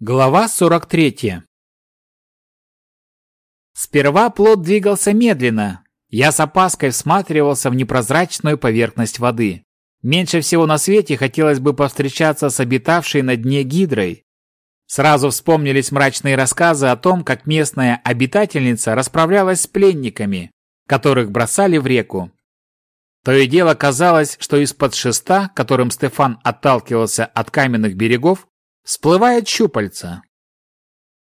Глава 43 Сперва плод двигался медленно. Я с опаской всматривался в непрозрачную поверхность воды. Меньше всего на свете хотелось бы повстречаться с обитавшей на дне гидрой. Сразу вспомнились мрачные рассказы о том, как местная обитательница расправлялась с пленниками, которых бросали в реку. То и дело казалось, что из-под шеста, которым Стефан отталкивался от каменных берегов, всплывает щупальца.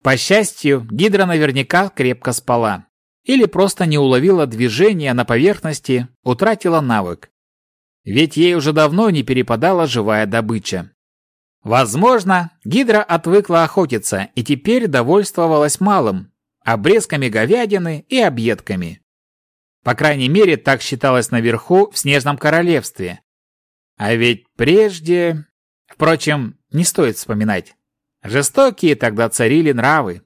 По счастью, Гидра наверняка крепко спала. Или просто не уловила движения на поверхности, утратила навык. Ведь ей уже давно не перепадала живая добыча. Возможно, Гидра отвыкла охотиться и теперь довольствовалась малым – обрезками говядины и объедками. По крайней мере, так считалось наверху в Снежном Королевстве. А ведь прежде... Впрочем, не стоит вспоминать. Жестокие тогда царили нравы.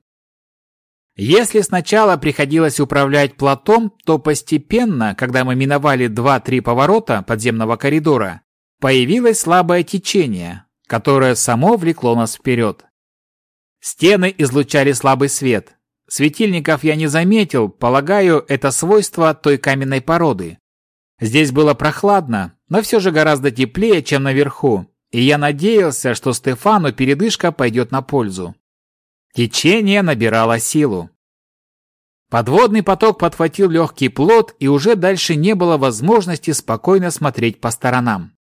Если сначала приходилось управлять платом, то постепенно, когда мы миновали два-три поворота подземного коридора, появилось слабое течение, которое само влекло нас вперед. Стены излучали слабый свет. Светильников я не заметил, полагаю, это свойство той каменной породы. Здесь было прохладно, но все же гораздо теплее, чем наверху, и я надеялся, что Стефану передышка пойдет на пользу. Течение набирало силу. Подводный поток подхватил легкий плод, и уже дальше не было возможности спокойно смотреть по сторонам.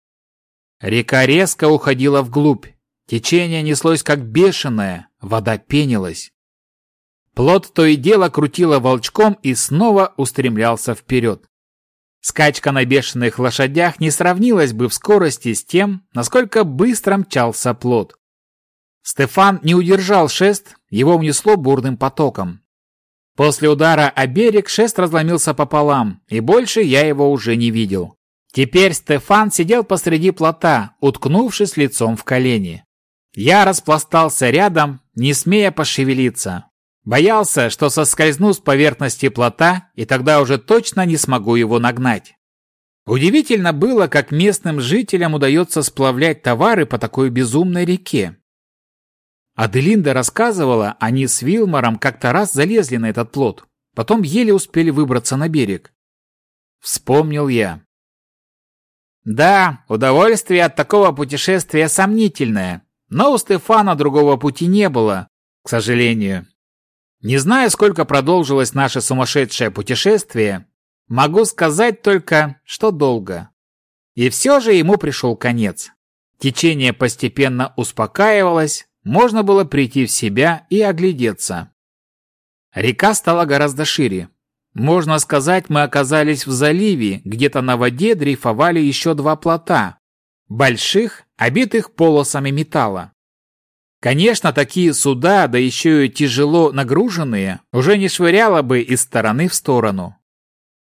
Река резко уходила вглубь. Течение неслось как бешеное, вода пенилась. Плод то и дело крутило волчком и снова устремлялся вперед. Скачка на бешеных лошадях не сравнилась бы в скорости с тем, насколько быстро мчался плод. Стефан не удержал шест, его унесло бурным потоком. После удара о берег шест разломился пополам, и больше я его уже не видел. Теперь Стефан сидел посреди плота, уткнувшись лицом в колени. Я распластался рядом, не смея пошевелиться. Боялся, что соскользну с поверхности плота, и тогда уже точно не смогу его нагнать. Удивительно было, как местным жителям удается сплавлять товары по такой безумной реке. Аделинда рассказывала, они с Вилмором как-то раз залезли на этот плот, потом еле успели выбраться на берег. Вспомнил я. Да, удовольствие от такого путешествия сомнительное, но у Стефана другого пути не было, к сожалению. Не знаю, сколько продолжилось наше сумасшедшее путешествие, могу сказать только, что долго. И все же ему пришел конец. Течение постепенно успокаивалось, можно было прийти в себя и оглядеться. Река стала гораздо шире. Можно сказать, мы оказались в заливе, где-то на воде дрейфовали еще два плота, больших, обитых полосами металла. Конечно, такие суда, да еще и тяжело нагруженные, уже не швыряло бы из стороны в сторону.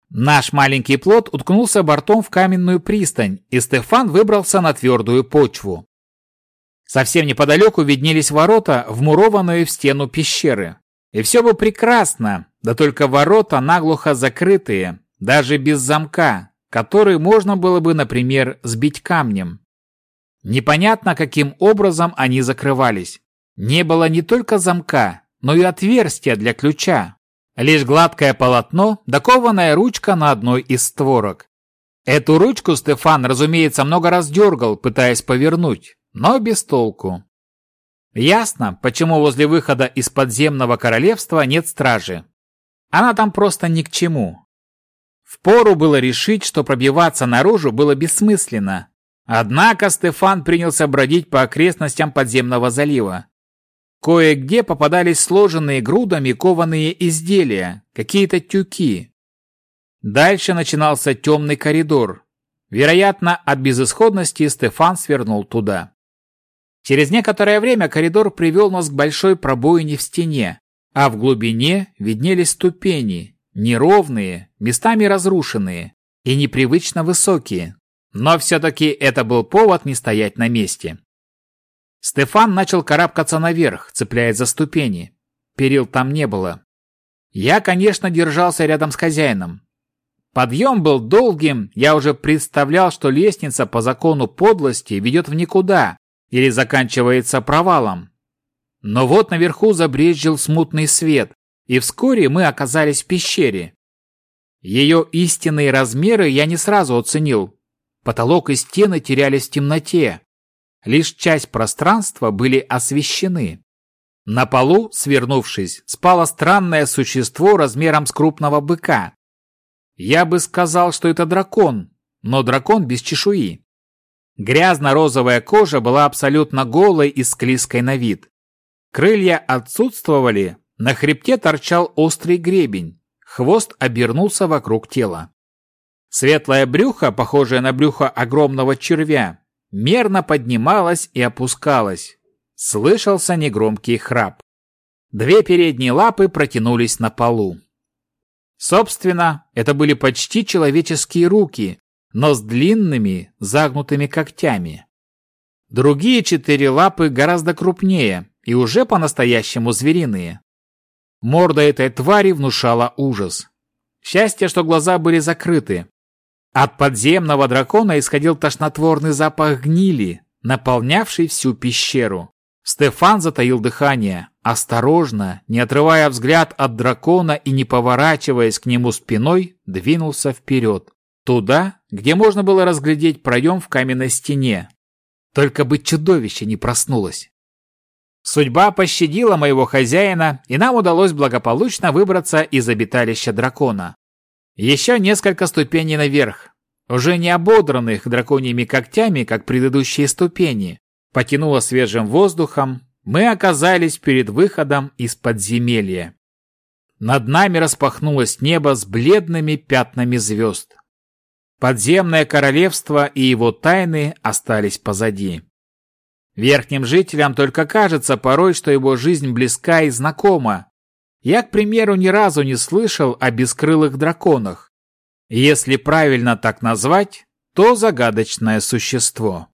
Наш маленький плот уткнулся бортом в каменную пристань, и Стефан выбрался на твердую почву. Совсем неподалеку виднелись ворота, вмурованные в стену пещеры. И все бы прекрасно, да только ворота наглухо закрытые, даже без замка, который можно было бы, например, сбить камнем. Непонятно, каким образом они закрывались. Не было не только замка, но и отверстия для ключа. Лишь гладкое полотно, докованная ручка на одной из створок. Эту ручку Стефан, разумеется, много раз дергал, пытаясь повернуть, но без толку. Ясно, почему возле выхода из подземного королевства нет стражи. Она там просто ни к чему. Впору было решить, что пробиваться наружу было бессмысленно, Однако Стефан принялся бродить по окрестностям подземного залива. Кое-где попадались сложенные грудами кованые изделия, какие-то тюки. Дальше начинался темный коридор. Вероятно, от безысходности Стефан свернул туда. Через некоторое время коридор привел нас к большой пробоине в стене, а в глубине виднелись ступени, неровные, местами разрушенные и непривычно высокие. Но все-таки это был повод не стоять на месте. Стефан начал карабкаться наверх, цепляясь за ступени. Перил там не было. Я, конечно, держался рядом с хозяином. Подъем был долгим, я уже представлял, что лестница по закону подлости ведет в никуда или заканчивается провалом. Но вот наверху забрезжил смутный свет, и вскоре мы оказались в пещере. Ее истинные размеры я не сразу оценил. Потолок и стены терялись в темноте. Лишь часть пространства были освещены. На полу, свернувшись, спало странное существо размером с крупного быка. Я бы сказал, что это дракон, но дракон без чешуи. Грязно-розовая кожа была абсолютно голой и склизкой на вид. Крылья отсутствовали, на хребте торчал острый гребень, хвост обернулся вокруг тела. Светлое брюхо, похожее на брюхо огромного червя, мерно поднималось и опускалось. Слышался негромкий храп. Две передние лапы протянулись на полу. Собственно, это были почти человеческие руки, но с длинными, загнутыми когтями. Другие четыре лапы гораздо крупнее и уже по-настоящему звериные. Морда этой твари внушала ужас. Счастье, что глаза были закрыты. От подземного дракона исходил тошнотворный запах гнили, наполнявший всю пещеру. Стефан затаил дыхание, осторожно, не отрывая взгляд от дракона и не поворачиваясь к нему спиной, двинулся вперед. Туда, где можно было разглядеть проем в каменной стене. Только бы чудовище не проснулось. Судьба пощадила моего хозяина, и нам удалось благополучно выбраться из обиталища дракона. Еще несколько ступеней наверх, уже не ободранных драконьими когтями, как предыдущие ступени. Потянуло свежим воздухом, мы оказались перед выходом из подземелья. Над нами распахнулось небо с бледными пятнами звезд. Подземное королевство и его тайны остались позади. Верхним жителям только кажется порой, что его жизнь близка и знакома. Я, к примеру, ни разу не слышал о бескрылых драконах. Если правильно так назвать, то загадочное существо.